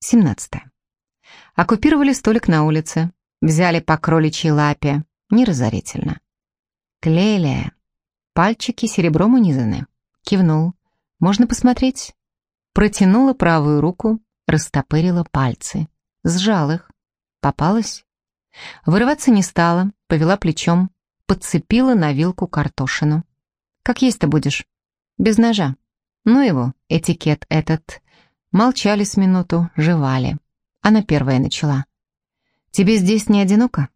17. Оккупировали столик на улице. Взяли по кроличьей лапе. Неразорительно. Клелия. Пальчики серебром унизаны. Кивнул. Можно посмотреть? Протянула правую руку, растопырила пальцы. Сжал их. Попалась? Вырываться не стала, повела плечом, подцепила на вилку картошину. «Как есть-то будешь?» «Без ножа». «Ну его, этикет этот». Молчали с минуту, жевали. Она первая начала. «Тебе здесь не одиноко?»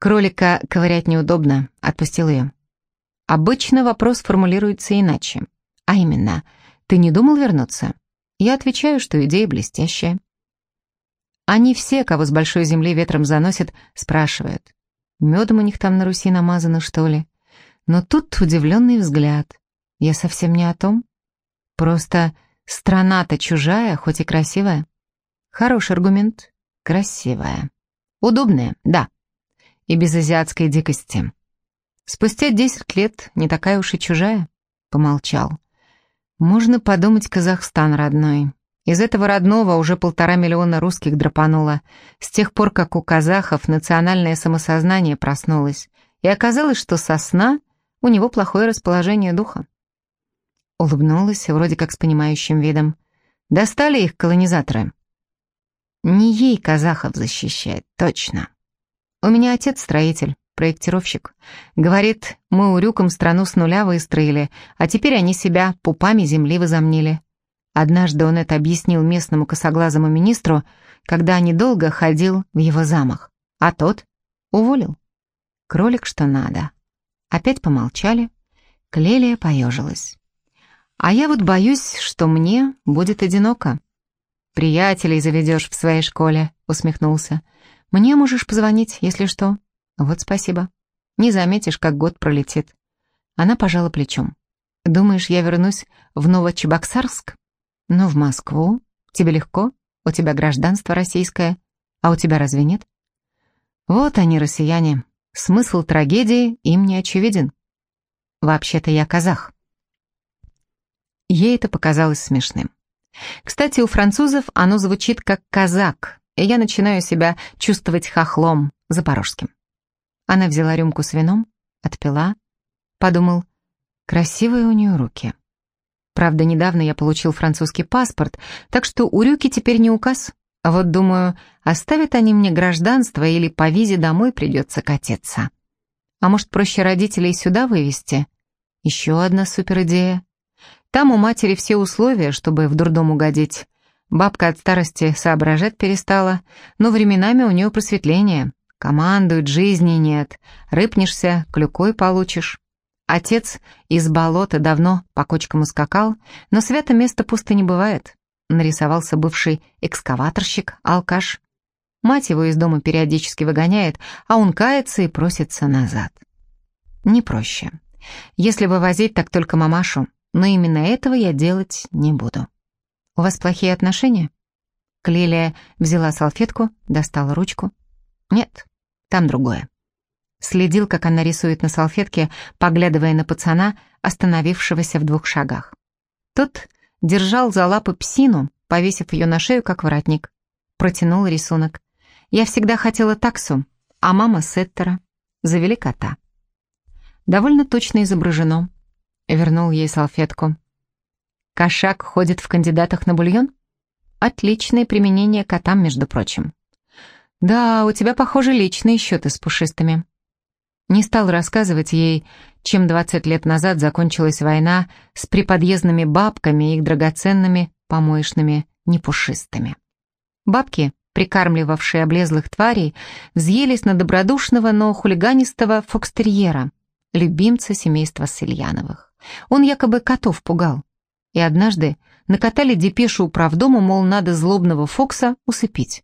Кролика ковырять неудобно, отпустил ее. Обычно вопрос формулируется иначе. А именно, ты не думал вернуться? Я отвечаю, что идея блестящая. Они все, кого с большой земли ветром заносят, спрашивают. Медом у них там на Руси намазано, что ли? Но тут удивленный взгляд. Я совсем не о том. Просто страна-то чужая, хоть и красивая. Хороший аргумент. Красивая. Удобная, да. И без азиатской дикости. Спустя десять лет не такая уж и чужая. Помолчал. Можно подумать, Казахстан родной. Из этого родного уже полтора миллиона русских драпануло, с тех пор, как у казахов национальное самосознание проснулось, и оказалось, что сосна у него плохое расположение духа. Улыбнулась, вроде как с понимающим видом. Достали их колонизаторы. Не ей казахов защищать, точно. У меня отец строитель, проектировщик. Говорит, мы урюком страну с нуля выстроили, а теперь они себя пупами земли возомнили. Однажды он это объяснил местному косоглазому министру, когда недолго ходил в его замах. А тот уволил. Кролик что надо. Опять помолчали. Клелия поежилась. А я вот боюсь, что мне будет одиноко. «Приятелей заведешь в своей школе», — усмехнулся. «Мне можешь позвонить, если что». «Вот спасибо. Не заметишь, как год пролетит». Она пожала плечом. «Думаешь, я вернусь в Новочебоксарск?» «Ну, в Москву. Тебе легко? У тебя гражданство российское. А у тебя разве нет?» «Вот они, россияне. Смысл трагедии им не очевиден. Вообще-то я казах». Ей это показалось смешным. Кстати, у французов оно звучит как «казак», и я начинаю себя чувствовать хохлом запорожским. Она взяла рюмку с вином, отпила, подумал, красивые у нее руки. Правда, недавно я получил французский паспорт, так что у Рюки теперь не указ. А вот думаю, оставят они мне гражданство или по визе домой придется катиться. А может, проще родителей сюда вывести? Еще одна супер идея. Там у матери все условия, чтобы в дурдом угодить. Бабка от старости соображать перестала, но временами у нее просветление. Командует, жизни нет. Рыпнешься, клюкой получишь. Отец из болота давно по кочкам ускакал, но свято место пусто не бывает. Нарисовался бывший экскаваторщик, алкаш. Мать его из дома периодически выгоняет, а он кается и просится назад. Не проще. Если вывозить, так только мамашу, но именно этого я делать не буду. У вас плохие отношения? Клелия взяла салфетку, достала ручку. Нет, там другое. Следил, как она рисует на салфетке, поглядывая на пацана, остановившегося в двух шагах. Тот держал за лапы псину, повесив ее на шею, как воротник. Протянул рисунок. «Я всегда хотела таксу, а мама сеттера. Завели кота». Довольно точно изображено. Вернул ей салфетку. «Кошак ходит в кандидатах на бульон?» «Отличное применение котам, между прочим». «Да, у тебя, похоже, личные счеты с пушистыми». Не стал рассказывать ей, чем 20 лет назад закончилась война с приподъездными бабками и их драгоценными помоечными непушистыми. Бабки, прикармливавшие облезлых тварей, взъелись на добродушного, но хулиганистого фокстерьера, любимца семейства Сильяновых. Он якобы котов пугал. И однажды накатали депешу управдому, мол, надо злобного Фокса усыпить.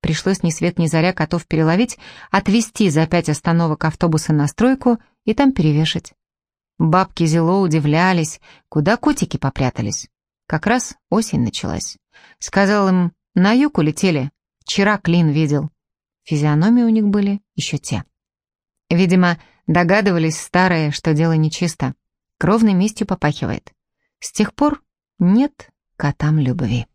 Пришлось ни свет ни заря котов переловить, отвезти за пять остановок автобуса на стройку и там перевешать. Бабки зело удивлялись, куда котики попрятались. Как раз осень началась. Сказал им, на юг улетели, вчера клин видел. Физиономии у них были еще те. Видимо, догадывались старые, что дело нечисто. Кровной местью попахивает. С тех пор нет котам любви.